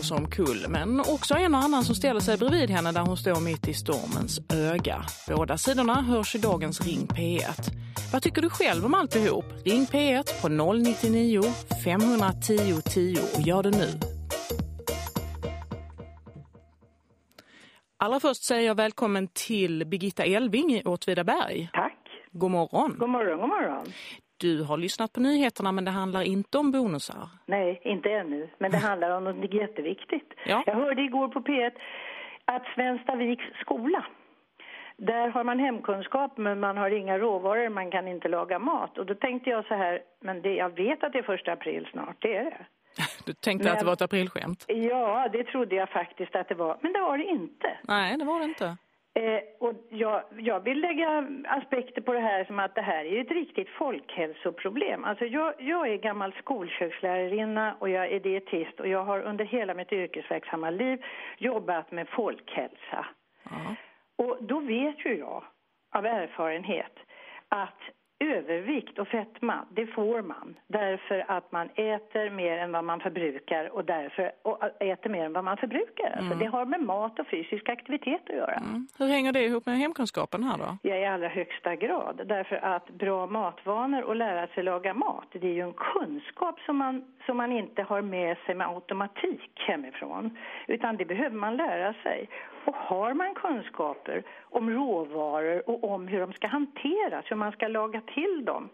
som kull, men också en och annan som ställer sig bredvid henne där hon står mitt i stormens öga. Båda sidorna hörs i dagens Ring P1. Vad tycker du själv om alltihop? Ring P1 på 099 510 10 och gör det nu. Allra först säger jag välkommen till Birgitta Elving i Åtvidaberg. Tack. God morgon. God morgon, god morgon. Du har lyssnat på nyheterna men det handlar inte om bonusar. Nej, inte ännu. Men det handlar om något jätteviktigt. Ja. Jag hörde igår på P1 att Svenstaviks skola, där har man hemkunskap men man har inga råvaror, man kan inte laga mat. Och då tänkte jag så här, men det, jag vet att det är första april snart, det är det. Du tänkte Men- att det var ett aprilskämt? Ja, det trodde jag faktiskt att det var. Men det var det inte. Nej, det var det inte. Eh, och jag, jag vill lägga aspekter på det här som att det här är ett riktigt folkhälsoproblem. Alltså jag, jag är gammal skolkökslärarinna och jag är dietist och jag har under hela mitt yrkesverksamma liv jobbat med folkhälsa. Ja. Och då vet ju jag av erfarenhet att övervikt och fetma, det får man därför att man äter mer än vad man förbrukar och därför och äter mer än vad man förbrukar. Alltså det har med mat och fysisk aktivitet att göra. Mm. Hur hänger det ihop med hemkunskapen här då? Ja, i allra högsta grad. Därför att bra matvanor och lära sig laga mat, det är ju en kunskap som man, som man inte har med sig med automatik hemifrån. Utan det behöver man lära sig. Och har man kunskaper om råvaror och om hur de ska hanteras, hur man ska laga till dem,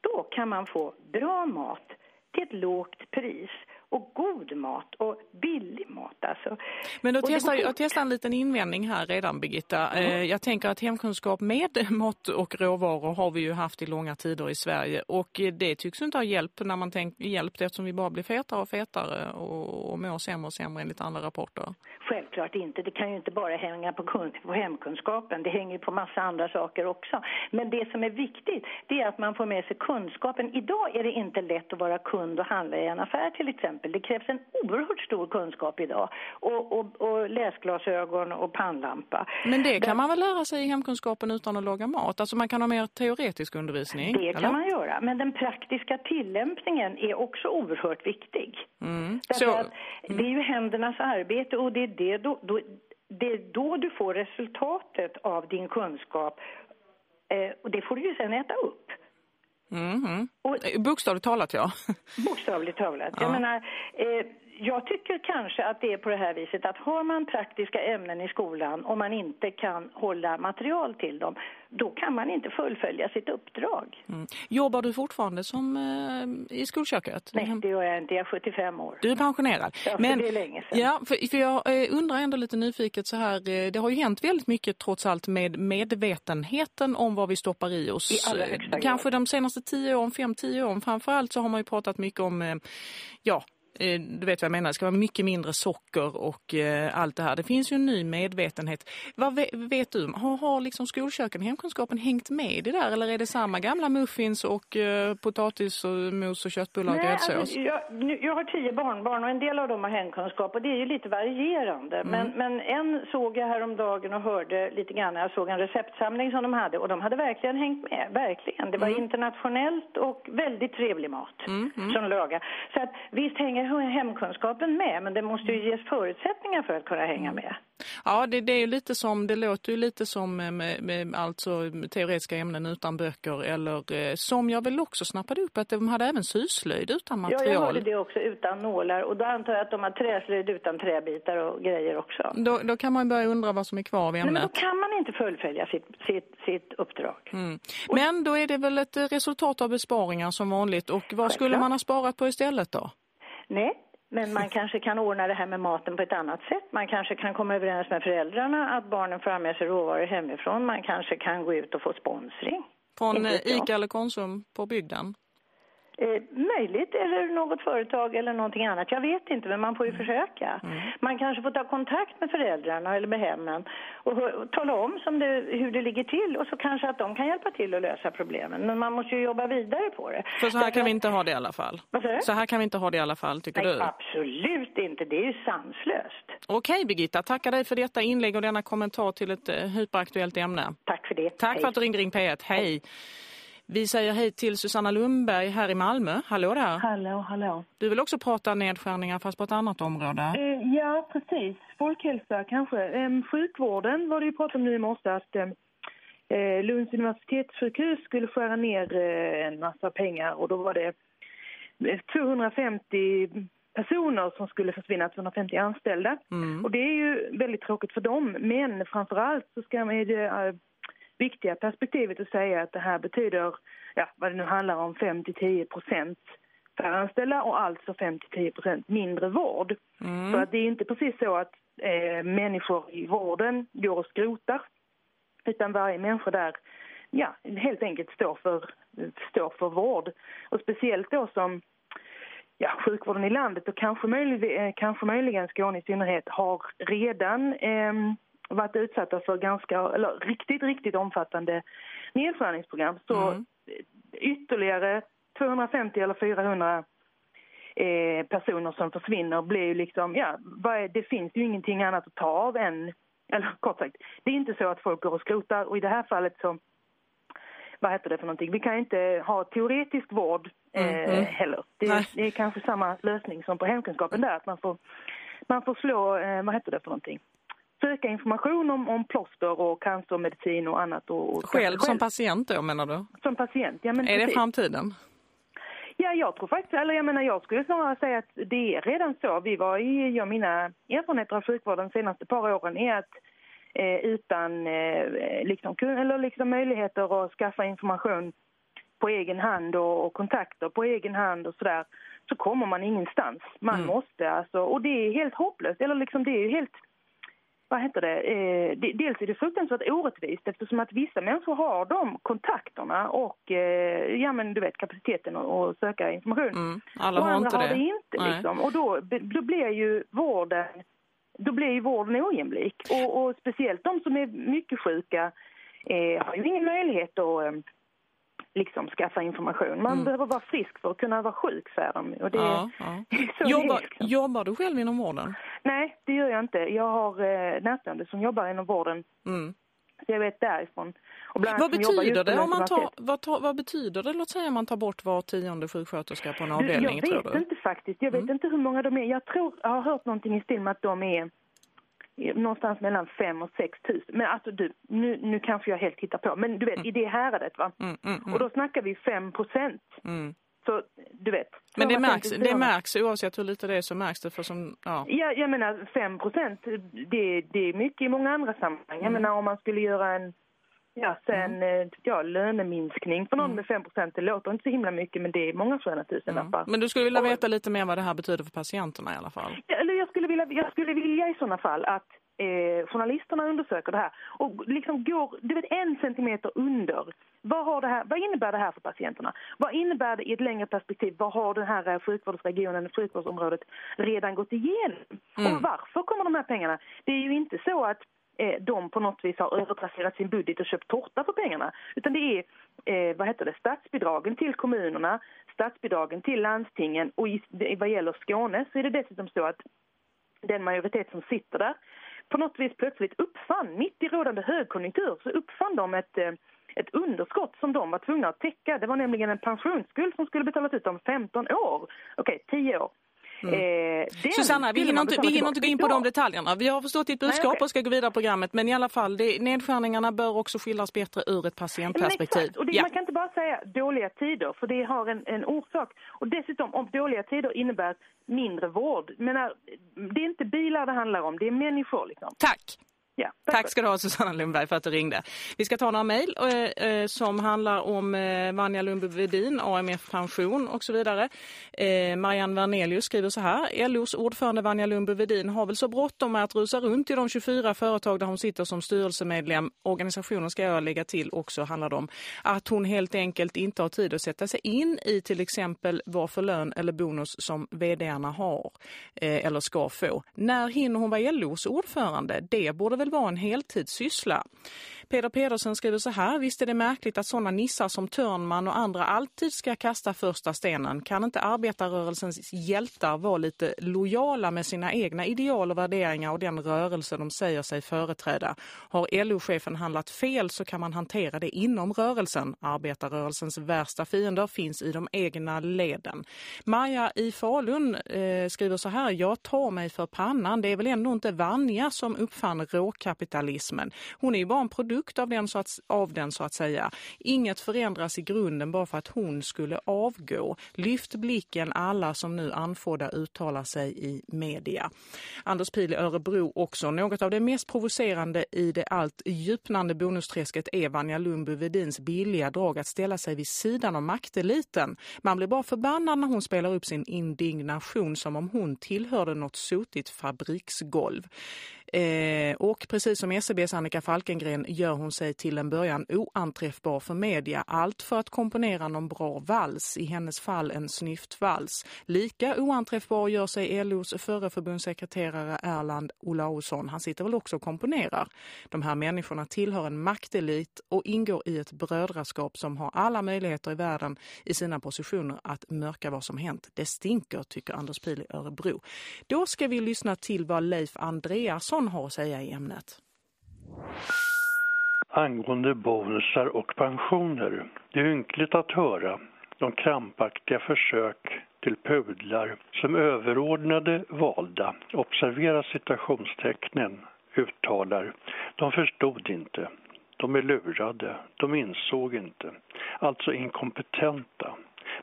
då kan man få bra mat till ett lågt pris. Och god mat och billig mat alltså. Men då testar jag testar en liten invändning här redan Birgitta. Eh, Jag tänker att hemkunskap med mat och råvaror har vi ju haft i långa tider i Sverige och det tycks inte ha hjälpt när man tänkt hjälpt eftersom vi bara blir fetare och fetare och, och mår sämre och sämre enligt andra rapporter. Självklart inte. Det kan ju inte bara hänga på, på hemkunskapen. Det hänger ju på massa andra saker också. Men det som är viktigt, det är att man får med sig kunskapen. Idag är det inte lätt att vara kund och handla i en affär till exempel. Det krävs en oerhört stor kunskap idag. Och, och, och läsglasögon och pannlampa. Men det kan man väl lära sig i hemkunskapen utan att laga mat? Alltså man kan ha mer teoretisk undervisning? Det eller? kan man göra. Men den praktiska tillämpningen är också oerhört viktig. Mm. Därför Så, att det är ju händernas arbete och det är, det då, då, det är då du får resultatet av din kunskap. Eh, och det får du ju sen äta upp. Mhm. Och Eh, Bokstavligt talat ja. bokstavligt talat. Ja. Jag menar, eh, jag tycker kanske att det är på det här viset att har man praktiska ämnen i skolan och man inte kan hålla material till dem, då kan man inte fullfölja sitt uppdrag. Mm. Jobbar du fortfarande som eh, i skolköket? Nej, det gör jag inte. Jag är 75 år. Du är pensionerad. Ja, för det är länge sedan. Ja, för, för jag eh, undrar ändå lite nyfiket så här, eh, det har ju hänt väldigt mycket trots allt med medvetenheten om vad vi stoppar i oss. I allra högsta grad. Kanske de senaste tio åren, fem, tio åren framförallt så har man ju pratat mycket om, eh, ja, du vet vad jag menar, det ska vara mycket mindre socker och eh, allt det här. Det finns ju en ny medvetenhet. Vad vet, du, har, har liksom skolköken, hemkunskapen hängt med i det där eller är det samma gamla muffins och eh, potatis och mos och köttbullar och gräddsås? alltså, jag, jag har tio barnbarn och en del av dem har hemkunskap och det är ju lite varierande. Mm. Men, men en såg jag häromdagen och hörde lite grann. Jag såg en receptsamling som de hade och de hade verkligen hängt med. Verkligen. Det var Mm. internationellt och väldigt trevlig mat som de lagade. Så att visst hänger hemkunskapen med men det måste Mm. ju ges förutsättningar för att kunna hänga med. Ja, det, det är ju lite som, det låter ju lite som med, med alltså teoretiska ämnen utan böcker eller eh, som jag väl också snappade upp att de hade även syslöjd utan Ja, jag hörde material. det också utan nålar och då antar jag att de har träslöjd utan träbitar och grejer också. då, då kan man börja undra vad som är kvar av Nej, men då ämnet. kan man inte fullfölja sitt, sitt, sitt uppdrag. Mm. Men då är det väl ett resultat av besparingar som vanligt och vad skulle man ha sparat på istället då? Nej, men man kanske kan ordna det här med maten på ett annat sätt. Man kanske kan komma överens med föräldrarna att barnen får med sig råvaror hemifrån. Man kanske kan gå ut och få sponsring. Från eh. Ica eller Konsum på bygden? Eh, möjligt, eller något företag eller någonting annat. Jag vet inte, men man får ju försöka. Man kanske får ta kontakt med föräldrarna eller med hemmen och, och tala om som det, hur det ligger till och så kanske att de kan hjälpa till att lösa problemen. Men man måste ju jobba vidare på det. För så här Därför kan vi inte ha det i alla fall. Så här kan vi inte ha det i alla fall, tycker Nej, du? absolut inte. Det är ju sanslöst. Okej Birgitta, tackar dig för detta inlägg och denna kommentar till ett eh, hyperaktuellt ämne. Tack för det. Tack Hej. för att du ringde Ring P1. Hej. Vi säger hej till Susanna Lundberg här i Malmö. Hallå där. Hallå, hallå. Du vill också prata nedskärningar fast på ett annat område? Eh, ja, precis. Folkhälsa kanske. Eh, sjukvården var det ju prat om nu i morse att eh, Lunds universitetssjukhus skulle skära ner eh, en massa pengar och då var det 250 personer som skulle försvinna, 250 anställda. Mm. Och det är ju väldigt tråkigt för dem, men framförallt så ska man det äh, viktiga perspektivet att säga att det här betyder, ja, vad det nu handlar om, 5-10 procent färre anställda och alltså 5-10 procent mindre vård. Mm. Så att det är inte precis så att eh, människor i vården går och skrotar, utan varje människa där ja, helt enkelt står för, står för vård. Och speciellt då som ja, sjukvården i landet och kanske, möjlig, eh, kanske möjligen Skåne i synnerhet har redan eh, varit utsatta för ganska, eller riktigt, riktigt omfattande nedskärningsprogram. Så mm. ytterligare 250 eller 400 eh, personer som försvinner blir ju liksom, ja, det finns ju ingenting annat att ta av än, eller kort sagt, det är inte så att folk går och skrotar och i det här fallet så vad heter det för någonting. Vi kan inte ha teoretisk vård eh, mm, mm. heller. Det, det, är kanske samma lösning som på hemkunskapen där, att man får, man får slå, eh, vad heter det för någonting? Söka information om, om plåster och cancermedicin och annat. Och, och själv, själv som patient då menar du? Som patient, ja men Är precis. det framtiden? Ja, jag tror faktiskt, eller jag menar jag skulle snarare säga att det är redan så. Vi var i, jag mina erfarenheter av sjukvården de senaste par åren är att eh, utan eh, liksom, eller liksom möjligheter att skaffa information på egen hand och, och kontakter på egen hand och sådär så kommer man ingenstans. Man mm. måste alltså, och det är helt hopplöst, eller liksom det är ju helt vad heter det, eh, dels är det fruktansvärt orättvist eftersom att vissa människor har de kontakterna och eh, ja men du vet kapaciteten att söka information. Mm. Alla har och andra inte har det. det inte liksom. Och då, då blir ju vården då blir ju vården ojämlik. Och, och speciellt de som är mycket sjuka eh, har ju ingen möjlighet att eh, liksom skaffa information. Man mm. behöver vara frisk för att kunna vara sjuk, säger de. Och det, ja, ja. Jobbar, liksom. jobbar du själv inom vården? Nej, det gör jag inte. Jag har eh, närstående som jobbar inom vården. Mm. Så jag vet därifrån. vad betyder det om man tar, vad, tar, vad betyder det, låt säga man tar bort var tionde sjuksköterska på en avdelning, jag vet du? inte faktiskt. Jag vet mm. inte hur många de är. Jag tror, jag har hört någonting i stil med att de är någonstans mellan 5 och 6 tusen. Men alltså du, nu, nu kanske jag helt hittar på. Men du vet, mm. i det häradet va? Mm, mm, mm. och då snackar vi 5 procent. Mm. Så du vet. Men det märks, det märks oavsett hur lite det är så märks det för som, ja. Ja, jag menar 5 procent, det, det är mycket i många andra sammanhang. Jag menar om man skulle göra en Ja, sen mm. Eh, ja, löneminskning för någon mm. med 5 procent. Det låter inte så himla mycket men det är många sköna tusen mm. Men du skulle vilja veta lite mer vad det här betyder för patienterna i alla fall? Ja, vilja, jag skulle vilja i sådana fall att eh, journalisterna undersöker det här och liksom går du vet, en centimeter under. Vad, har det här, vad innebär det här för patienterna? Vad innebär det i ett längre perspektiv? Vad har den här eh, sjukvårdsregionen, sjukvårdsområdet redan gått igenom? Mm. Och varför kommer de här pengarna? Det är ju inte så att eh, de på något vis har övertrasserat sin budget och köpt tårta för pengarna. Utan det är eh, vad heter det, statsbidragen till kommunerna, statsbidragen till landstingen och i, vad gäller Skåne så är det dessutom så att den majoritet som sitter där på något vis plötsligt uppfann, mitt i rådande högkonjunktur, så uppfann de ett, eh, ett underskott som de var tvungna att täcka. Det var nämligen en pensionsskuld som skulle betalas ut om 15 år. Okej, okay, 10 år. Mm. Eh, Susanna, vi hinner, inte, vi hinner inte gå in på de detaljerna. Vi har förstått ditt budskap Nej, okay. och ska gå vidare programmet. Men i alla fall, det, nedskärningarna bör också skildras bättre ur ett patientperspektiv. Och det, ja. Man kan inte bara säga dåliga tider, för det har en, en orsak. Och dessutom, om dåliga tider innebär mindre vård. Men det är inte bilar det handlar om, det är människor. Liksom. Tack! Ja, tack ska du ha Susanna Lundberg för att du ringde. Vi ska ta några mejl eh, eh som handlar om eh, Vanja Lundby-Vedin, AMF-pension och så vidare. Eh, Marianne Vernelius skriver så här. LOs ordförande Vanja Lundby-Vedin har väl så bråttom med att rusa runt i de 24 företag där hon sitter som styrelsemedlem. Organisationen ska jag lägga till också handlar om att hon helt enkelt inte har tid att sätta sig in i till exempel vad för lön eller bonus som vdarna har eh, eller ska få. När hinner hon vara LOs ordförande? Det borde väl vara en heltidssyssla. Peder Pedersen skriver så här. Visst är det märkligt att sådana nissar som Törnman och andra alltid ska kasta första stenen. Kan inte arbetarrörelsens hjältar vara lite lojala med sina egna ideal och värderingar och den rörelse de säger sig företräda? Har LO-chefen handlat fel så kan man hantera det inom rörelsen. Arbetarrörelsens värsta fiender finns i de egna leden. Maja i Falun eh, skriver så här. Jag tar mig för pannan. Det är väl ändå inte Vanja som uppfann råkapitalismen. Hon är ju bara en produkt av den, så att, av den så att säga. Inget förändras i grunden bara för att hon skulle avgå. Lyft blicken alla som nu anfådda uttalar sig i media. Anders Pil i Örebro också. Något av det mest provocerande i det allt djupnande bonusträsket är Vanja Lundby Vedins billiga drag att ställa sig vid sidan av makteliten. Man blir bara förbannad när hon spelar upp sin indignation som om hon tillhörde något sotigt fabriksgolv. Eh, och precis som SCBs Annika Falkengren gör hon sig till en början oanträffbar för media. Allt för att komponera någon bra vals, i hennes fall en snyftvals. Lika oanträffbar gör sig LOs förre förbundssekreterare Erland Olausson. Han sitter väl också och komponerar. De här människorna tillhör en maktelit och ingår i ett brödraskap som har alla möjligheter i världen i sina positioner att mörka vad som hänt. Det stinker, tycker Anders Pil i Örebro. Då ska vi lyssna till vad Leif Andreasson Andersson har att säga i ämnet. Angående bonusar och pensioner. Det är ynkligt att höra de krampaktiga försök till pudlar som överordnade valda, observera citationstecknen, uttalar. De förstod inte. De är lurade. De insåg inte. Alltså inkompetenta.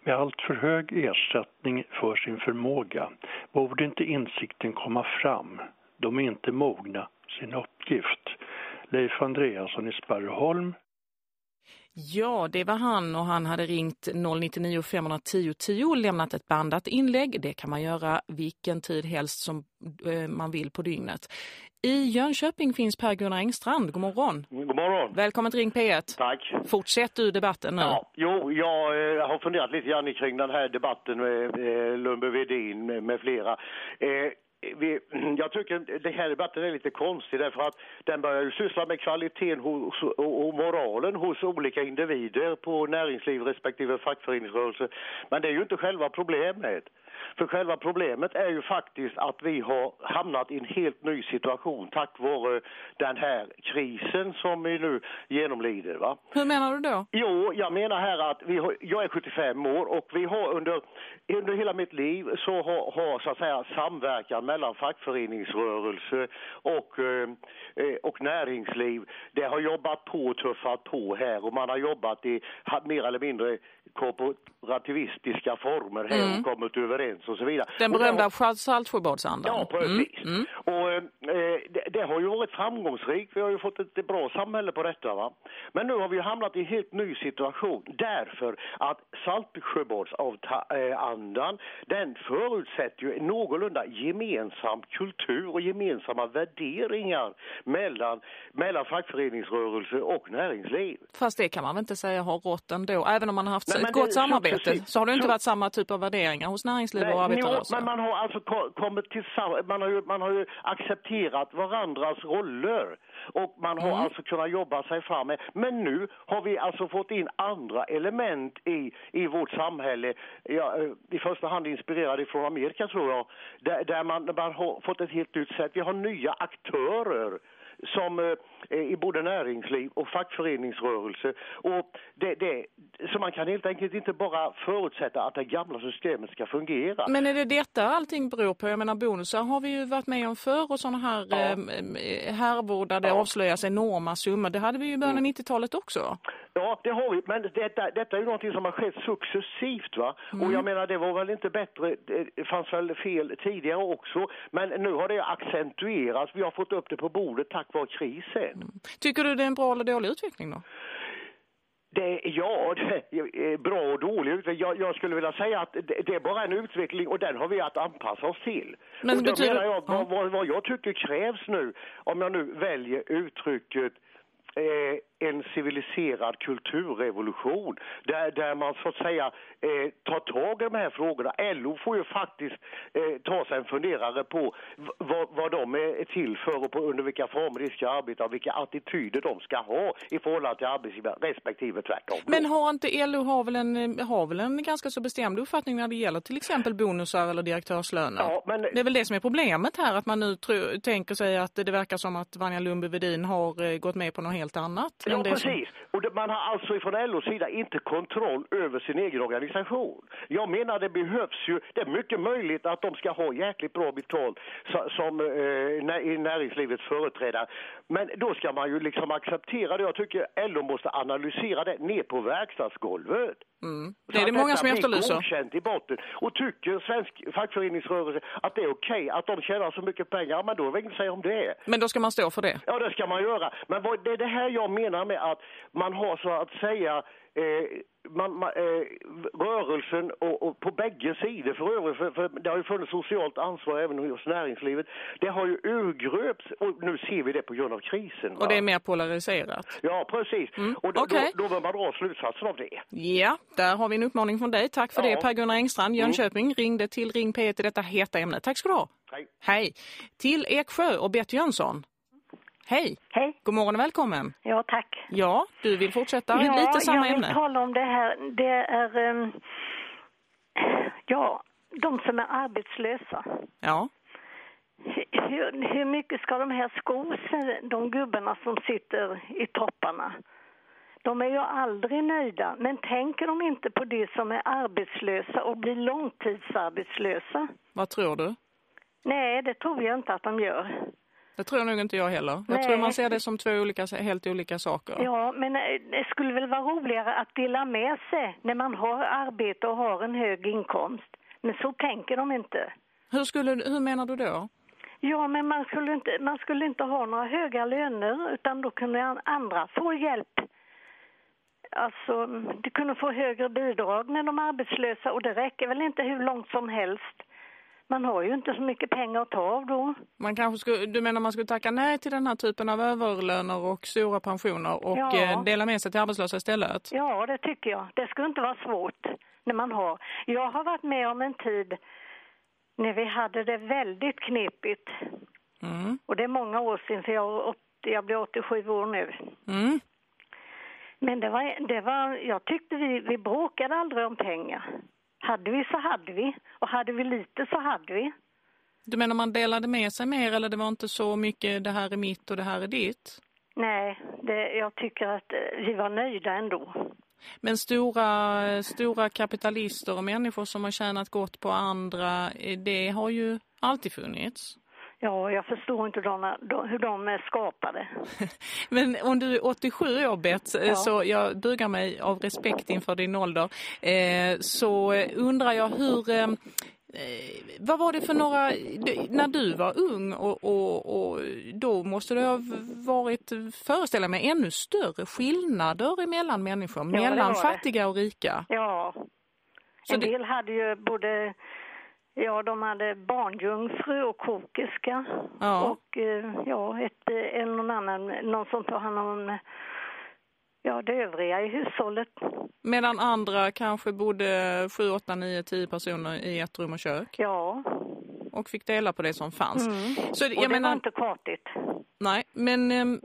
Med allt för hög ersättning för sin förmåga borde inte insikten komma fram de är inte mogna sin uppgift. Leif Andreasson i Sparreholm. Ja, det var han och han hade ringt 099 510 10 och lämnat ett bandat inlägg. Det kan man göra vilken tid helst som eh, man vill på dygnet. I Jönköping finns Per-Gunnar Engstrand. God morgon. God morgon. Välkommen till Ring P1. Tack. Fortsätt du debatten nu. Ja, jo, jag eh, har funderat lite grann kring den här debatten med eh, Lundby Vedin med, med flera. Eh, vi, jag tycker den här debatten är lite konstig därför att den börjar ju syssla med kvaliteten hos, och, och moralen hos olika individer på näringsliv respektive fackföreningsrörelse. Men det är ju inte själva problemet. För själva problemet är ju faktiskt att vi har hamnat i en helt ny situation tack vare den här krisen som vi nu genomlider. Va? Hur menar du då? Jo, jag menar här att vi har, jag är 75 år och vi har under, under hela mitt liv så har, har så att säga samverkan mellan fackföreningsrörelse och, eh, och näringsliv. Det har jobbat på och tuffat på här och man har jobbat i mer eller mindre korporativistiska former här mm. och kommit överens och så vidare. Den berömda Saltsjöbadsandan. Ja, precis. Mm. Mm. Och eh, det, det, har ju varit framgångsrikt. Vi har ju fått ett bra samhälle på detta. Va? Men nu har vi hamnat i en helt ny situation därför att Saltsjöbadsandan den förutsätter ju någorlunda gemensam kultur och gemensamma värderingar mellan, mellan fackföreningsrörelse och näringsliv. Fast det kan man väl inte säga har rått ändå, även om man har haft Nej, ett gott samarbete så har det inte varit samma typ av värderingar hos näringsliv Nej, och arbetarrörelse. Men man har alltså kommit tillsammans, man har ju, man har ju accepterat varandras roller och man har mm. alltså kunnat jobba sig fram med. Men nu har vi alltså fått in andra element i, i vårt samhälle, ja, eh, i första hand inspirerade från Amerika tror jag, där, där man, man har fått ett helt nytt sätt. Vi har nya aktörer som eh, i både näringsliv och fackföreningsrörelse. Och det, det, så man kan helt enkelt inte bara förutsätta att det gamla systemet ska fungera. Men är det detta allting beror på? Jag menar bonusar har vi ju varit med om förr och sådana här ja. eh, härvor där det ja. avslöjas enorma summor. Det hade vi ju i början av 90-talet mm. också. Ja, det har vi. Men detta, detta är ju någonting som har skett successivt va? Mm. Och jag menar det var väl inte bättre, det fanns väl fel tidigare också. Men nu har det accentuerats. Vi har fått upp det på bordet tack vare krisen. Mm. Tycker du det är en bra eller dålig utveckling då? Det, ja, det är bra och dålig utveckling. Jag, jag, skulle vilja säga att det, det, är bara en utveckling och den har vi att anpassa oss till. Men och då betyder... menar jag, vad, vad, vad jag tycker krävs nu, om jag nu väljer uttrycket eh, en civiliserad kulturrevolution där, där man så att säga eh, tar tag i de här frågorna. LO får ju faktiskt eh, ta sig en funderare på vad, vad de är till för och på under vilka former de ska arbeta och vilka attityder de ska ha i förhållande till arbetsgivare respektive tvärtom. Men har inte LO har väl, en, har väl en ganska så bestämd uppfattning när det gäller till exempel bonusar eller direktörslöner? Ja, men... Det är väl det som är problemet här att man nu tänker sig att det verkar som att Vanja Lundby-Vedin har eh, gått med på något helt annat. Ja, precis. Som... Och det, man har alltså från LOs sida inte kontroll över sin egen organisation. Jag menar det behövs ju, det är mycket möjligt att de ska ha jäkligt bra betalt som eh, i näringslivets företrädare. Men då ska man ju liksom acceptera det. Jag tycker LO måste analysera det ner på verkstadsgolvet. Mm. Det är det många som efterlyser. godkänt i botten. Och tycker svensk fackföreningsrörelse att det är okej okay, att de tjänar så mycket pengar, men då är det inget att säga om det. Men då ska man stå för det? Ja, det ska man göra. Men vad, det är det här jag menar med att man har så att säga eh, man, man, eh, rörelsen och, och, på bägge sidor för övrigt, för, för, det har ju funnits socialt ansvar även hos näringslivet. Det har ju urgröps och nu ser vi det på grund av krisen. Va? Och det är mer polariserat. Ja, precis. Mm. Och då, okay. då, då bör man dra slutsatsen av det. Ja, där har vi en uppmaning från dig. Tack för ja. det Per-Gunnar Engstrand, mm. Jönköping, mm. ringde till Ring P1 i detta heta ämne. Tack ska du ha. Hej. Hej. Till Eksjö och Bert Jönsson. Hej. Hej. God morgon och välkommen. Ja, tack. Ja, du vill fortsätta ja, lite samma ämne. Ja, jag vill tala om det här. Det är, um, ja, de som är arbetslösa. Ja. Hur, hur mycket ska de här sko sig, de gubbarna som sitter i topparna? De är ju aldrig nöjda, men tänker de inte på det som är arbetslösa och blir långtidsarbetslösa? Vad tror du? Nej, det tror jag inte att de gör. Det tror nog inte jag heller. Jag tror man ser det som två olika, helt olika saker. Ja, men eh, det skulle väl vara roligare att dela med sig när man har arbete och har en hög inkomst. Men så tänker de inte. Hur, skulle, hur menar du då? Ja, men man skulle, inte, man skulle inte ha några höga löner utan då kunde andra få hjälp. Alltså, de kunde få högre bidrag när de är arbetslösa och det räcker väl inte hur långt som helst. Man har ju inte så mycket pengar att ta av då. Man kanske skulle, du menar man skulle tacka nej till den här typen av överlöner och stora pensioner och ja. Eh, dela med sig till arbetslösa istället? Ja, det tycker jag. Det skulle inte vara svårt när man har. Jag har varit med om en tid när vi hade det väldigt knepigt. Mm. Och det är många år sedan, för jag, 80, jag blir 87 år nu. Mm. Men det var, det var, jag tyckte vi, vi bråkade aldrig om pengar. Hade vi så hade vi. Och hade vi lite så hade vi. Du menar man delade med sig mer eller det var inte så mycket det här är mitt och det här är ditt? Nej, det, jag tycker att eh, vi var nöjda ändå. Men stora, stora kapitalister och människor som har tjänat gott på andra, eh, det har ju alltid funnits. Ja, jag förstår inte de, hur de är skapade. Men om du är 87 år, Bett, ja. så jag bugar mig av respekt inför din ålder, eh, så undrar jag hur... Eh, vad var det för några, när du var ung och, och, och då måste det ha varit, föreställa mig, ännu större skillnader mellan människor, ja, mellan fattiga och rika. Ja, en del hade ju både Ja, de hade barnjungfru och kokerska. Ja. Och eh, ja, ett, eh, en någon annan, någon som tar hand om ja, det övriga i hushållet. Medan andra kanske bodde 7, 8, 9, 10 personer i ett rum och kök? Ja. Och fick dela på det som fanns. Mm. Så, jag och det menar, var inte kartigt. Nej, men ehm,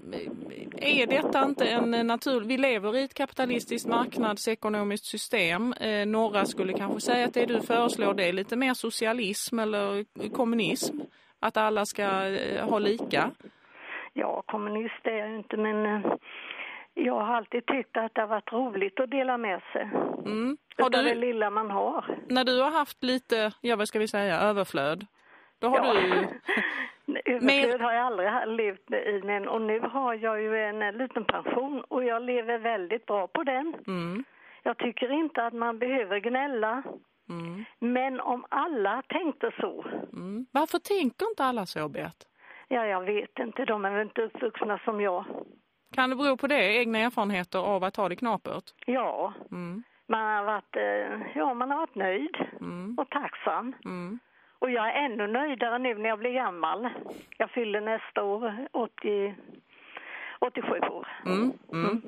är detta inte en natur... Vi lever i ett kapitalistiskt marknadsekonomiskt system. Eh, några skulle kanske säga att det du föreslår det är lite mer socialism eller kommunism. Att alla ska eh, ha lika. Ja, kommunist är jag inte, men eh, jag har alltid tyckt att det har varit roligt att dela med sig. Mm. Har du, det lilla man har. När du har haft lite, ja vad ska vi säga, överflöd. Då har ja. du Överflöd har jag aldrig levt i, men och nu har jag ju en eh, liten pension och jag lever väldigt bra på den. Mm. Jag tycker inte att man behöver gnälla. Mm. Men om alla tänkte så. Mm. Varför tänker inte alla så, Bert? Ja, jag vet inte. De är väl inte uppvuxna som jag. Kan det bero på det? Egna erfarenheter av att ha det knapert? Ja. Mm. Man har varit, eh, ja, man har varit nöjd mm. och tacksam. Mm. Och jag är ännu nöjdare nu när jag blir gammal. Jag fyller nästa år 80, 87 år. Mm, mm.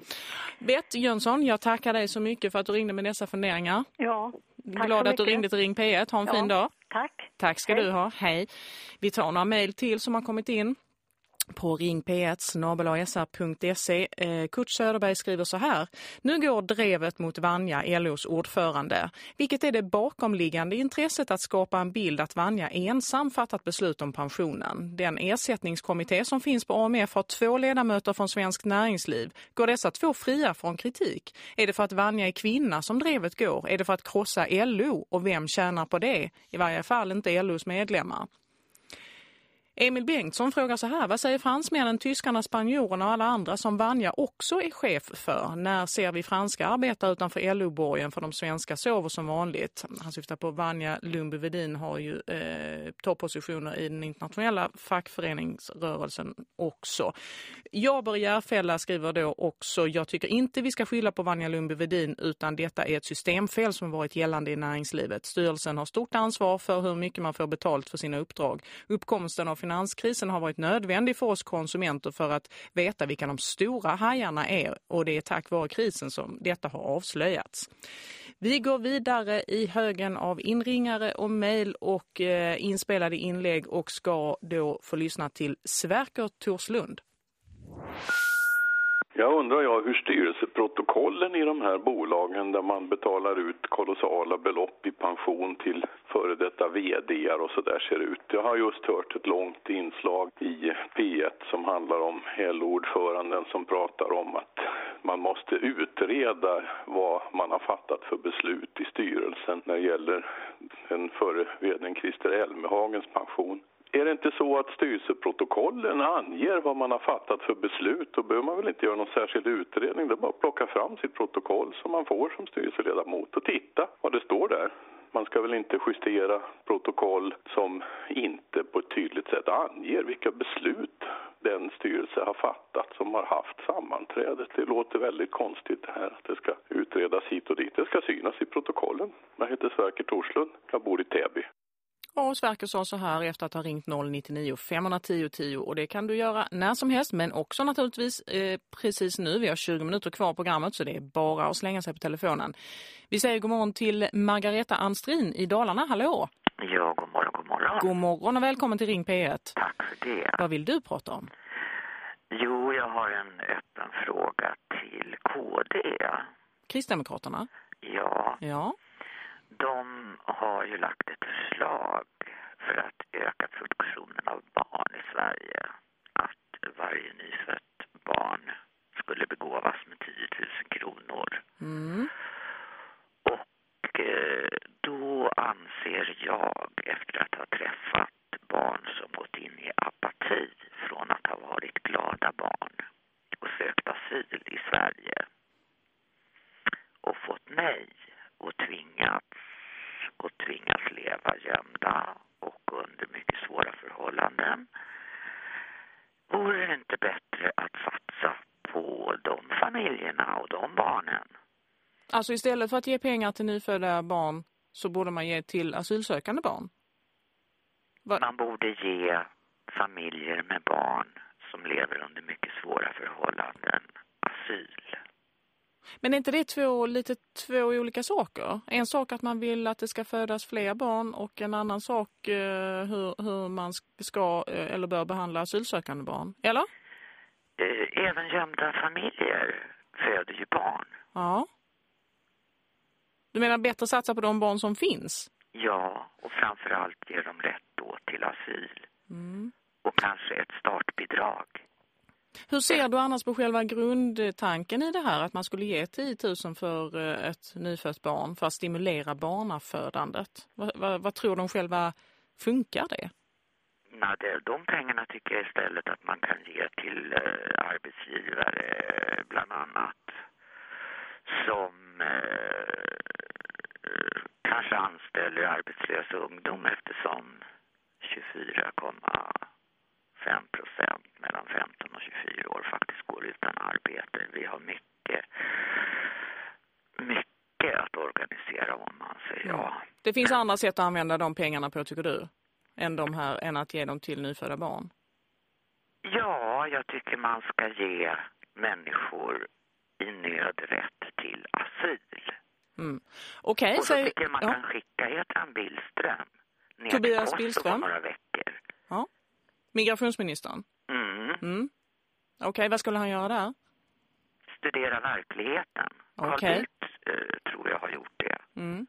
Bett Jönsson, jag tackar dig så mycket för att du ringde med dessa funderingar. Ja, tack Glad att du ringde till Ring P1. Ha en ja, fin dag. Tack. Tack ska Hej. du ha. Hej. Vi tar några mejl till som har kommit in på ringp1 snabelaSR.se. Eh, Kurt Söderberg skriver så här. Nu går drevet mot Vanja, LOs ordförande. Vilket är det bakomliggande intresset att skapa en bild att Vanja ensam fattat beslut om pensionen? Den ersättningskommitté som finns på AMF har två ledamöter från Svensk Näringsliv. Går dessa två fria från kritik? Är det för att Vanja är kvinna som drevet går? Är det för att krossa LO? Och vem tjänar på det? I varje fall inte LOs medlemmar. Emil Bengtsson frågar så här, vad säger fransmännen, tyskarna, spanjorerna och alla andra som Vanja också är chef för? När ser vi franska arbetare utanför LO-borgen för de svenska sover som vanligt? Han syftar på Vanja Lundby-Vedin har ju eh, toppositioner i den internationella fackföreningsrörelsen också. Jaber Järfälla skriver då också, jag tycker inte vi ska skylla på Vanja Lundby-Vedin utan detta är ett systemfel som varit gällande i näringslivet. Styrelsen har stort ansvar för hur mycket man får betalt för sina uppdrag. Uppkomsten av finanskrisen har varit nödvändig för oss konsumenter för att veta vilka de stora hajarna är och det är tack vare krisen som detta har avslöjats. Vi går vidare i högen av inringare och mejl och eh, inspelade inlägg och ska då få lyssna till Sverker Torslund. Jag undrar jag hur styrelseprotokollen i de här bolagen där man betalar ut kolossala belopp i pension till före detta vd och så där ser ut. Jag har just hört ett långt inslag i P1 som handlar om LO-ordföranden som pratar om att man måste utreda vad man har fattat för beslut i styrelsen när det gäller den före vdn Christer Elmehagens pension. Är det inte så att styrelseprotokollen anger vad man har fattat för beslut då behöver man väl inte göra någon särskild utredning. Det är bara att plocka fram sitt protokoll som man får som styrelseledamot och titta vad det står där. Man ska väl inte justera protokoll som inte på ett tydligt sätt anger vilka beslut den styrelse har fattat som har haft sammanträdet. Det låter väldigt konstigt det här att det ska utredas hit och dit. Det ska synas i protokollen. Jag heter Sverker Torslund. Jag bor i Täby. Och Sverker sa så här efter att ha ringt 099 510 10 och det kan du göra när som helst men också naturligtvis eh, precis nu. Vi har 20 minuter kvar på programmet så det är bara att slänga sig på telefonen. Vi säger god morgon till Margareta Anstrin i Dalarna. Hallå! Ja, god morgon, god morgon. God morgon och välkommen till Ring P1. Tack för det. Vad vill du prata om? Jo, jag har en öppen fråga till KD. Kristdemokraterna? Ja. Ja. De har ju lagt ett förslag för att öka produktionen av barn i Sverige. Att varje nyfött barn skulle begåvas med 10 000 kronor. Mm. Och eh, då anser jag, efter att ha träffat barn som gått in i apati från att ha varit glada barn och sökt asyl i Sverige och fått nej och tvingats och tvingas leva gömda och under mycket svåra förhållanden. Vore det inte bättre att satsa på de familjerna och de barnen? Alltså istället för att ge pengar till nyfödda barn så borde man ge till asylsökande barn? Va? Man borde ge familjer med barn som lever under mycket svåra förhållanden asyl. Men är inte det två, lite två olika saker? En sak att man vill att det ska födas fler barn och en annan sak eh, hur, hur man ska eh, eller bör behandla asylsökande barn. Eller? Eh, Även gömda familjer föder ju barn. Ja. Du menar bättre satsa på de barn som finns? Ja, och framförallt ger dem rätt då till asyl. Mm. Och kanske ett startbidrag. Hur ser du annars på själva grundtanken i det här? Att man skulle ge 10 000 för eh, ett nyfött barn för att stimulera barnafödandet. Vad, vad, vad tror de själva funkar det? Ja, det, de pengarna tycker jag istället att man kan ge till eh, arbetsgivare bland annat som eh, kanske anställer arbetslös ungdom eftersom 24,8 procent mellan 15 och 24 år faktiskt går utan arbete. Vi har mycket, mycket att organisera om man säger ja. Det finns andra sätt att använda de pengarna på tycker du? Än, de här, än att ge dem till nyfödda barn? Ja, Ja, jag tycker man ska ge människor i nöd rätt till asyl. Mm. Okej, okay, och så tycker man ja. kan skicka, heter han Billström? Ner Tobias till Billström? några veckor. Ja. Migrationsministern? Mm. mm. Okej, okay, vad skulle han göra där? Studera verkligheten. Okej. Okay. Eh, tror jag har gjort det. Mm.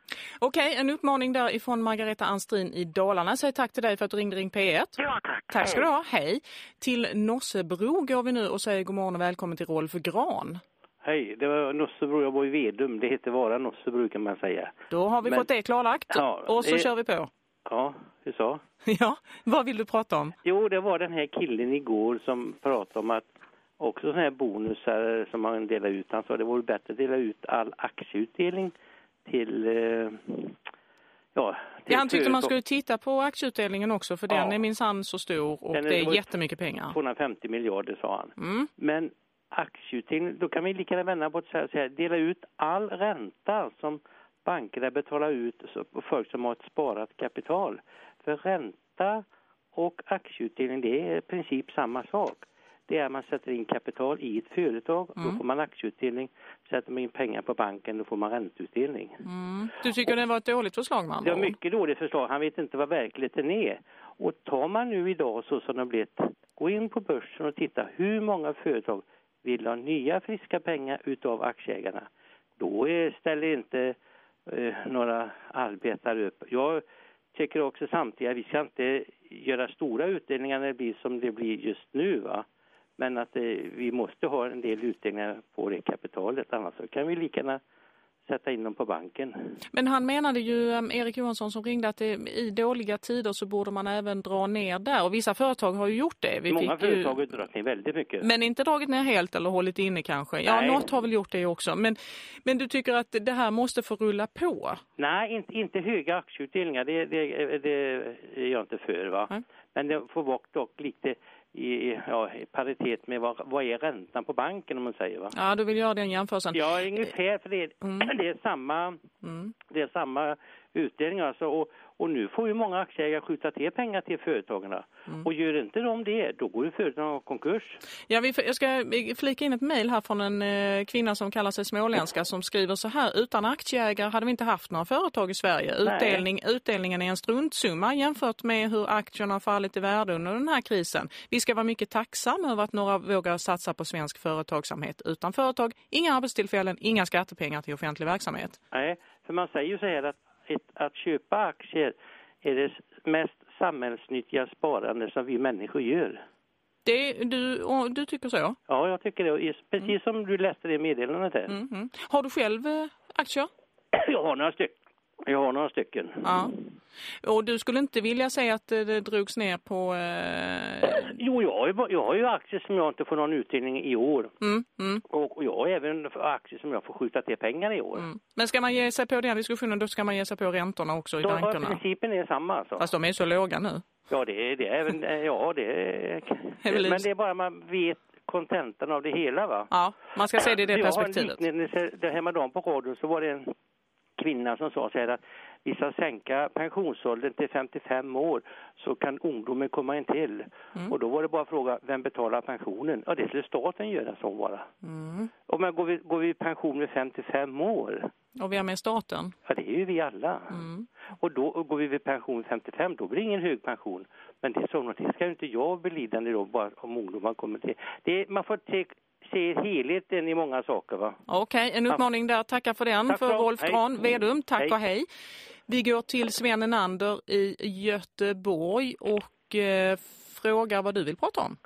Okej, okay, en uppmaning där ifrån Margareta Anstrin i Dalarna. Säg tack till dig för att du ringde Ring P1. Ja, tack. Tack ska du ha. Hej. Till Nossebro går vi nu och säger god morgon och välkommen till Rolf Gran. Hej, det var Nossebro, jag bor i Vedum. Det heter Vara Nossebro kan man säga. Då har vi Men, fått det klarlagt ja, och så det, kör vi på. Ja, hur så? Ja, vad vill du prata om? Jo, det var den här killen igår som pratade om att också sådana här bonusar som man delar ut. Han sa det vore bättre att dela ut all aktieutdelning till... Eh, ja, ja, han tyckte man skulle titta på aktieutdelningen också för ja. den är minsann så stor och den är, det är jättemycket pengar. 250 miljarder sa han. Mm. Men aktieutdelning, då kan vi lika gärna vända på det så här, dela ut all ränta som bankerna betalar ut på folk som har ett sparat kapital. För ränta och aktieutdelning det är i princip samma sak. Det är att man sätter in kapital i ett företag, mm. då får man aktieutdelning. Sätter man in pengar på banken, då får man ränteutdelning. Mm. Du tycker och, det var ett dåligt förslag man? Det var mycket dåligt förslag. Han vet inte vad verkligheten är. Och tar man nu idag så som det har blivit, gå in på börsen och titta hur många företag vill ha nya friska pengar utav aktieägarna. Då ställer inte eh, några arbetare upp. Jag tycker också samtidigt att vi ska inte göra stora utdelningar när det blir som det blir just nu. Va? Men att eh, vi måste ha en del utdelningar på det kapitalet annars kan vi lika gärna sätta in dem på banken. Men han menade ju, um, Erik Johansson som ringde, att det, i dåliga tider så borde man även dra ner där. Och vissa företag har ju gjort det. Vi Många företag har dragit ner väldigt mycket. Men inte dragit ner helt eller hållit inne kanske. Ja, Nej. något har väl gjort det också. Men, men du tycker att det här måste få rulla på? Nej, inte, inte höga aktieutdelningar. Det, det, det är jag inte för va. Nej. Men det får vara dock lite i, ja, i paritet med vad, vad är räntan på banken om man säger va? Ja, du vill göra den jämförelsen. Ja, ungefär för det, mm. det är samma mm. det är samma utdelning alltså och, och nu får ju många aktieägare skjuta till pengar till företagen. Mm. Och gör inte de det, då går ju företagen konkurs. Ja, vi, jag ska flika in ett mejl här från en eh, kvinna som kallar sig småländska som skriver så här. Utan aktieägare hade vi inte haft några företag i Sverige. Utdelning, utdelningen är en struntsumma jämfört med hur aktierna har fallit i värde under den här krisen. Vi ska vara mycket tacksamma över att några vågar satsa på svensk företagsamhet. Utan företag, inga arbetstillfällen, inga skattepengar till offentlig verksamhet. Nej, för man säger ju så här att ett, att köpa aktier är det mest samhällsnyttiga sparande som vi människor gör. Det, du, du tycker så? Ja, jag tycker det. Precis mm. som du läste det meddelandet här. Mm -hmm. Har du själv eh, aktier? Jag har några stycken. Jag har några stycken. Ja. Och du skulle inte vilja säga att det drogs ner på... Eh... Jo, jag har, ju, jag har ju aktier som jag inte får någon utdelning i år. Mm, mm. Och, och, jag har även aktier som jag får skjuta till pengar i år. Mm. Men ska man ge sig på den diskussionen, då ska man ge sig på räntorna också i då, bankerna? principen är samma. Alltså. Fast de är så låga nu. Ja, det är det. Även, ja, det är... men det är bara man vet kontentan av det hela, va? Ja, man ska se det i det perspektivet. Jag har en liknande, hemma på radion så var det en kvinna som sa så här att vi ska sänka pensionsåldern till 55 år så kan ungdomen komma in till. Mm. Och då var det bara fråga, vem betalar pensionen? Ja, det skulle staten göra så bara. Mm. Och men går vi, går vi i pension med 55 år? Och vi är med staten? Ja, det är ju vi alla. Mm. Och då och går vi vid pension 55, då blir det ingen hög pension. Men det är så, det ska ju inte jag bli lidande då, bara om ungdomar kommer till. Det, man får se helheten i många saker va? Okej, okay, en uppmaning där. Tackar för den. Tack för Rolf Gran, Vedum. Tack hej. och hej. Vi går till Sven Enander i Göteborg och eh, frågar vad du vill prata om.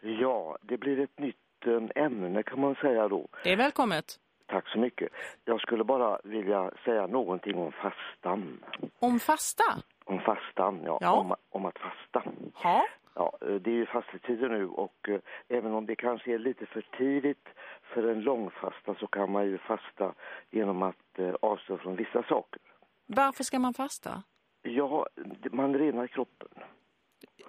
Ja, det blir ett nytt eh, ämne kan man säga då. Det är välkommet. Tack så mycket. Jag skulle bara vilja säga någonting om fastan. Om fasta? Om fastan, ja. ja. Om, om att fasta. Ja. Ja, eh, det är ju fastetider nu och eh, även om det kanske är lite för tidigt för en långfasta så kan man ju fasta genom att eh, avstå från vissa saker. Varför ska man fasta? Ja, man renar kroppen.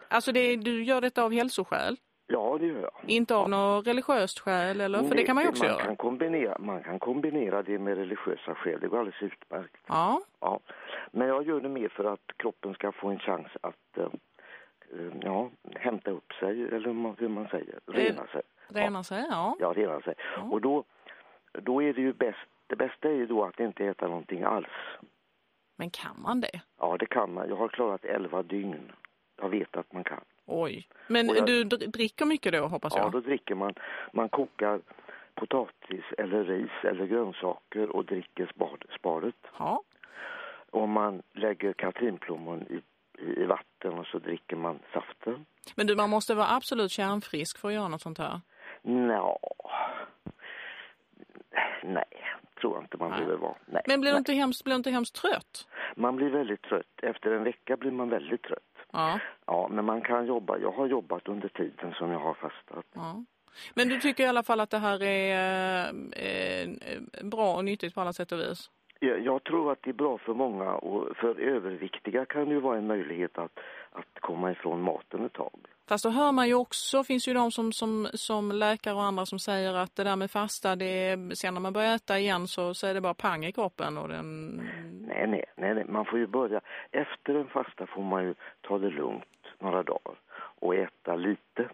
Alltså det, du gör detta av hälsoskäl? Ja, det gör jag. Inte av ja. något religiöst skäl? Eller? För det, det kan man ju också man göra. Kan kombinera, man kan kombinera det med religiösa skäl. Det går alldeles utmärkt. Ja. ja. Men jag gör det mer för att kroppen ska få en chans att ja, hämta upp sig, eller hur man säger, rena sig. Rena sig, ja. Ja, rena sig. Ja. Och då, då är det ju bäst, det bästa är ju då att inte äta någonting alls. Men kan man det? Ja, det kan man. Jag har klarat elva dygn. Jag vet att man kan. Oj. Men jag, du dricker mycket då, hoppas jag? Ja, då dricker man. Man kokar potatis eller ris eller grönsaker och dricker spad, spadet. Ja. Och man lägger katrinplommon i, i, vatten och så dricker man saften. Men du, man måste vara absolut kärnfrisk för att göra något sånt här? Nå. Nej, tror jag inte man Nej. behöver vara. Nej. Men blir du, inte hemskt, blir du inte hemskt trött? Man blir väldigt trött. Efter en vecka blir man väldigt trött. Ja. Ja, men man kan jobba. Jag har jobbat under tiden som jag har fastat. Ja. Men du tycker i alla fall att det här är eh, bra och nyttigt på alla sätt och vis? Jag, tror att det är bra för många och för överviktiga kan det ju vara en möjlighet att, att komma ifrån maten ett tag. Fast då hör man ju också, finns ju de som, som, som läkare och andra som säger att det där med fasta, det är, sen när man börjar äta igen så, så är det bara pang i kroppen. Och den... nej, nej, nej, nej, man får ju börja. Efter en fasta får man ju ta det lugnt några dagar och äta lite.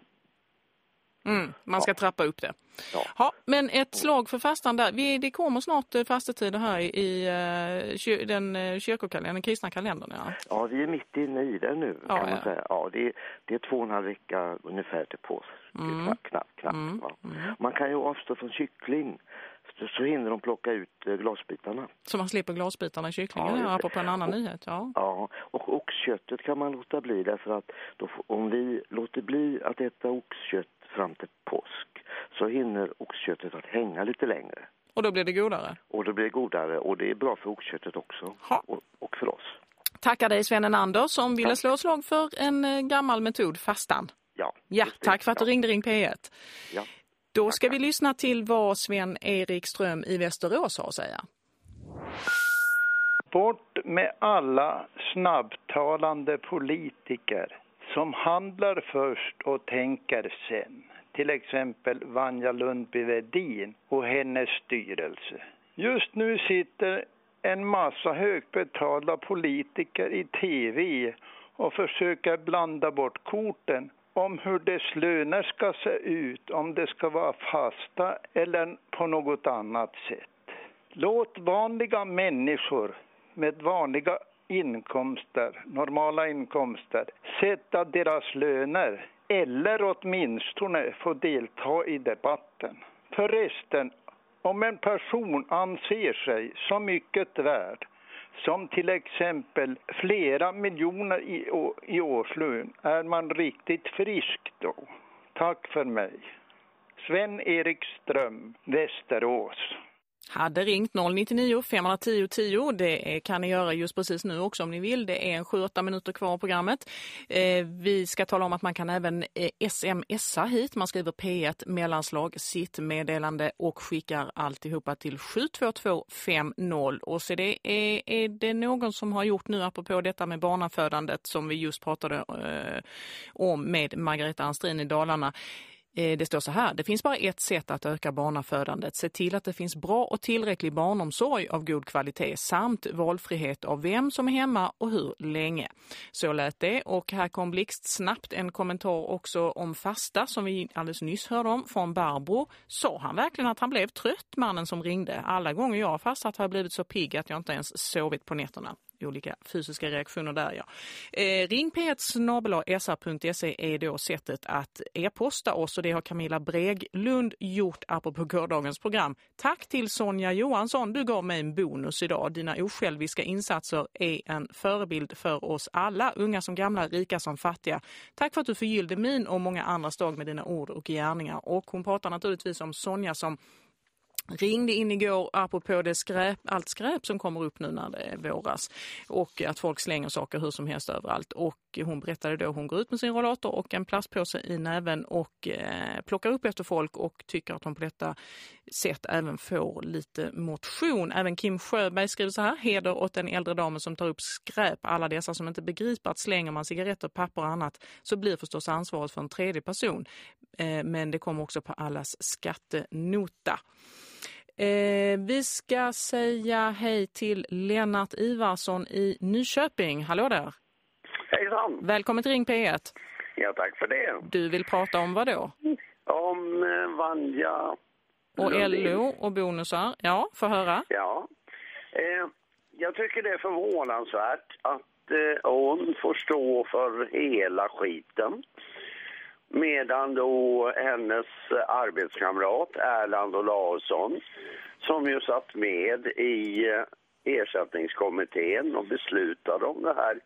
Mm, man ska ja. trappa upp det. Ja. ja. men ett slag för fastan där. Vi, det kommer snart eh, fastetider här i, i uh, den uh, kyrkokalendern, den kristna kalendern. Ja. ja, vi är mitt inne i det nu ja, kan man säga. Ja, det, är, det är två och en halv vecka ungefär till påsk. Mm. Knappt, knappt, knappt mm. Mm. Man kan ju avstå från kyckling så, så hinner de plocka ut eh, glasbitarna. Så man slipper glasbitarna i kycklingen, ja, apropå en annan och, nyhet. Ja, ja och oxköttet kan man låta bli därför att då, om vi låter bli att äta oxkött fram till påsk så hinner oxköttet att hänga lite längre. Och då blir det godare? Och då blir det godare och det är bra för oxköttet också och, och, för oss. Tackar dig Sven Enander som ville slå slag för en eh, gammal metod, fastan. Ja. Ja, tack för att du ringde Ring P1. Ja. Då ska vi lyssna till vad Sven-Erik Ström i Västerås har att säga. Bort med alla snabbtalande politiker som handlar först och tänker sen. Till exempel Vanja Lundby-Vedin och hennes styrelse. Just nu sitter en massa högbetalda politiker i tv och försöker blanda bort korten om hur dess löner ska se ut, om det ska vara fasta eller på något annat sätt. Låt vanliga människor med vanliga inkomster, normala inkomster, sätta deras löner eller åtminstone få delta i debatten. Förresten, om en person anser sig så mycket värd som till exempel flera miljoner i, årslön, är man riktigt frisk då? Tack för mig. Sven-Erik Ström, Västerås hade ringt 099 510 10. Det kan ni göra just precis nu också om ni vill. Det är en 7-8 minuter kvar av programmet. Eh, vi ska tala om att man kan även eh, smsa hit. Man skriver P1 mellanslag sitt meddelande och skickar alltihopa till 72250. Och så det är, är det någon som har gjort nu apropå detta med barnafödandet som vi just pratade eh, om med Margareta Anstrin i Dalarna. Eh, det står så här, det finns bara ett sätt att öka barnafödandet. Se till att det finns bra och tillräcklig barnomsorg av god kvalitet samt valfrihet av vem som är hemma och hur länge. Så lät det och här kom blixt snabbt en kommentar också om fasta som vi alldeles nyss hörde om från Barbro. Sa han verkligen att han blev trött, mannen som ringde? Alla gånger jag har fastat har jag blivit så pigg att jag inte ens sovit på nätterna olika fysiska reaktioner där. Ja. Eh, ring p1 e är då sättet att e-posta oss och det har Camilla Breglund gjort apropå gårdagens program. Tack till Sonja Johansson, du gav mig en bonus idag. Dina osjälviska insatser är en förebild för oss alla, unga som gamla, rika som fattiga. Tack för att du förgyllde min och många andras dag med dina ord och gärningar. Och hon pratar naturligtvis om Sonja som ringde in igår apropå det skräp, allt skräp som kommer upp nu när det är våras och att folk slänger saker hur som helst överallt och hon berättade då hon går ut med sin rollator och en plastpåse i näven och eh, plockar upp efter folk och tycker att hon på detta sätt även får lite motion. Även Kim Sjöberg skriver så här, heder åt den äldre damen som tar upp skräp, alla dessa som inte begriper att slänger man cigaretter, papper och annat så blir förstås ansvaret för en tredje person. Eh, men det kommer också på allas skattenota. Eh, vi ska säga hej till Lennart Ivarsson i Nyköping. Hallå där! Hejsan! Välkommen till Ring P1. Ja, tack för det. Du vill prata om vad då? Om eh, Vanja... Och Lundin. LO och bonusar. Ja, få höra. Ja. Eh, jag tycker det är förvånansvärt att eh, hon får stå för hela skiten. Medan då hennes arbetskamrat Erland Olausson, som ju satt med i eh, ersättningskommittén och beslutade om det här,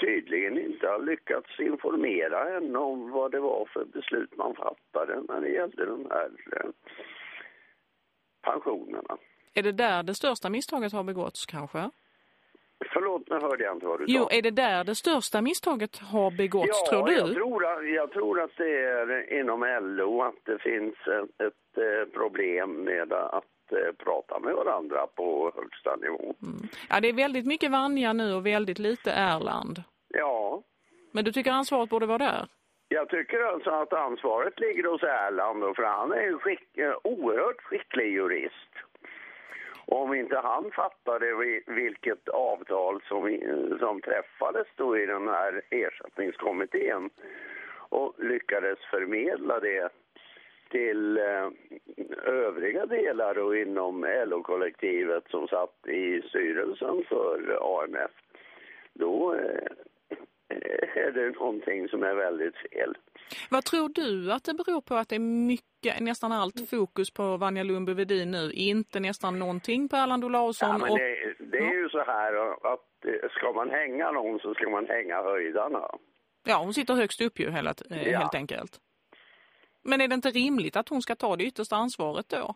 tydligen inte har lyckats informera henne om vad det var för beslut man fattade när det gällde de här eh, pensionerna. Är det där det största misstaget har begåtts kanske? Förlåt, nu hörde jag inte vad du Jo, sa. är det där det största misstaget har begåtts, ja, tror du? Jag tror, att, jag tror att det är inom LO att det finns ett, ett eh, problem med att eh, prata med varandra på högsta nivå. Ja, det är väldigt mycket Vanja nu och väldigt lite Erland. Ja, Men du tycker ansvaret borde vara där? jag tycker alltså att ansvaret ligger hos Erland för han är ju skick, oerhört skicklig jurist. Om inte han fattade vilket avtal som, som träffades då i den här ersättningskommittén och lyckades förmedla det till eh, övriga delar och inom LO-kollektivet som satt i styrelsen för AMF, då eh, är det någonting som är väldigt fel. Vad tror du att det beror på att det är mycket, nästan allt fokus på Vanja Lundby-Wedin nu? Inte nästan någonting på Erland Olausson? Ja, men och... det, det är ju så här att eh, ska man hänga någon så ska man hänga höjdarna. Ja, hon sitter högst upp ju helt, eh, Ja. helt enkelt. Men är det inte rimligt att hon ska ta det yttersta ansvaret då?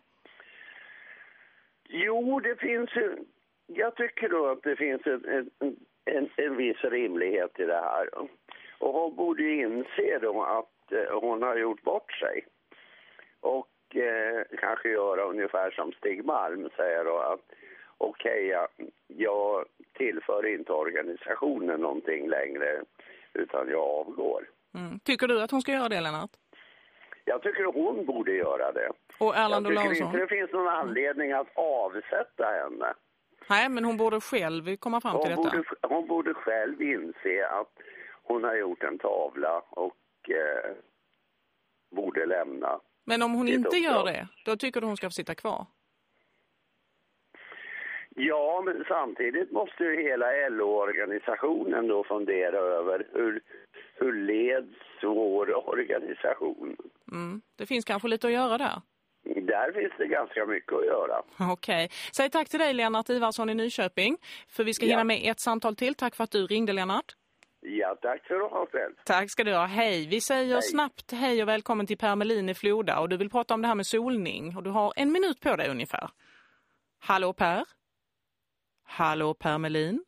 Jo, det finns ju... Jag tycker då att det finns en, en, en, en viss rimlighet i det här. Och hon borde ju inse då att eh, hon har gjort bort sig. Och eh, kanske göra ungefär som Stig Malm säger då att okej, jag, jag tillför inte organisationen någonting längre utan jag avgår. Mm. Tycker du att hon ska göra det, Lennart? Jag tycker hon borde göra det. Och Erland jag tycker inte det finns någon anledning att avsätta henne. Nej, men hon borde själv komma fram till Hon detta. borde, hon borde själv inse att hon har gjort en tavla och eh, borde lämna. Men om hon inte gör det, då tycker du hon ska få sitta kvar? Ja, men samtidigt måste ju hela LO-organisationen då fundera över hur, hur leds vår organisation. Mm. Det finns kanske lite att göra där. Där finns det ganska mycket att göra. Okej. Säg tack till dig Lennart Ivarsson i Nyköping. För vi ska Ja. hinna med ett samtal till. Tack för att du ringde Lennart. Ja, tack för att ha själv. Tack ska du ha. Hej. Vi säger Hej. snabbt hej och välkommen till Per Melin i Floda. Och du vill prata om det här med solning. Och du har en minut på dig ungefär. Hallå Per? Hallå Per Melin?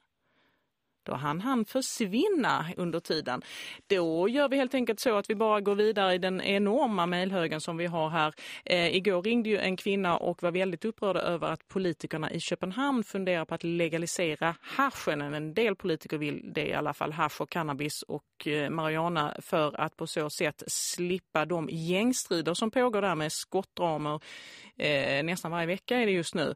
Då han han försvinna under tiden. Då gör vi helt enkelt så att vi bara går vidare i den enorma mejlhögen som vi har här. Eh, igår ringde ju en kvinna och var väldigt upprörd över att politikerna i Köpenhamn funderar på att legalisera haschen. En del politiker vill det i alla fall, hasch och cannabis och eh, marijuana för att på så sätt slippa de gängstrider som pågår där med skottdramer eh, nästan varje vecka är det just nu.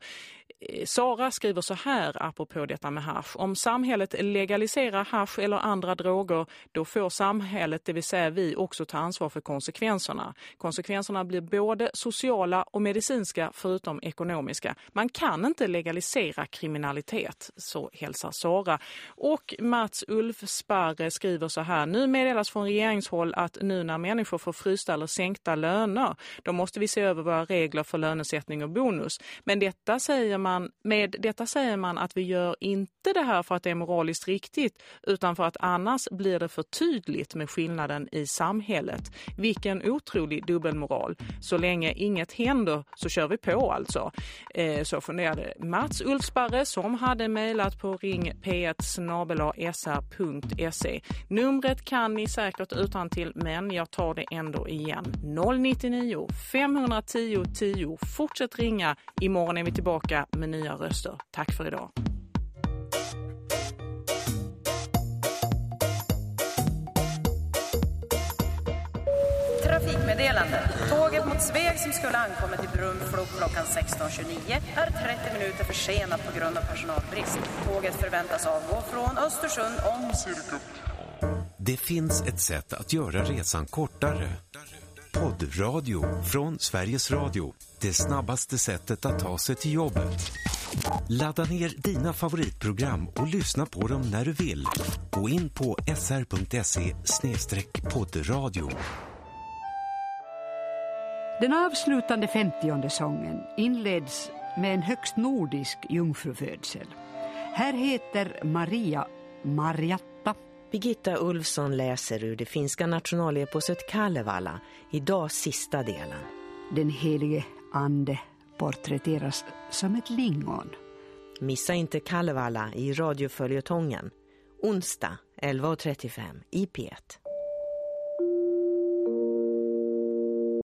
Sara skriver så här apropå detta med hasch. Om samhället legaliserar hasch eller andra droger då får samhället, det vill säga vi, också ta ansvar för konsekvenserna. Konsekvenserna blir både sociala och medicinska förutom ekonomiska. Man kan inte legalisera kriminalitet, så hälsar Sara. Och Mats Ulf Sparre skriver så här. Nu meddelas från regeringshåll att nu när människor får frysta eller sänkta löner, då måste vi se över våra regler för lönesättning och bonus. Men detta säger man, med detta säger man att vi gör inte det här för att det är moraliskt riktigt, utan för att annars blir det för tydligt med skillnaden i samhället. Vilken otrolig dubbelmoral. Så länge inget händer så kör vi på alltså. Eh, så funderade Mats Ulfsparre som hade mejlat på ring p1 sr.se. Numret kan ni säkert utan till men jag tar det ändå igen. 099 510 10. Fortsätt ringa. Imorgon är vi tillbaka med nya röster. Tack för idag. Trafikmeddelande. Tåget mot Sveg som skulle ankomma till Brunflo klockan 16.29 är 30 minuter försenat på grund av personalbrist. Tåget förväntas avgå från Östersund om cirka Det finns ett sätt att göra resan kortare. Poddradio från Sveriges Radio. Det snabbaste sättet att ta sig till jobbet. Ladda ner dina favoritprogram och lyssna på dem när du vill. Gå in på sr.se poddradio. Den avslutande femtionde sången inleds med en högst nordisk jungfrufödsel. Här heter Maria Marjatta. Birgitta Ulfsson läser ur det finska nationaleposet Kalevala, idag sista delen. Den helige ande porträtteras som ett lingon. Missa inte Kalevala i radioföljetongen. Onsdag 11.35 i P1.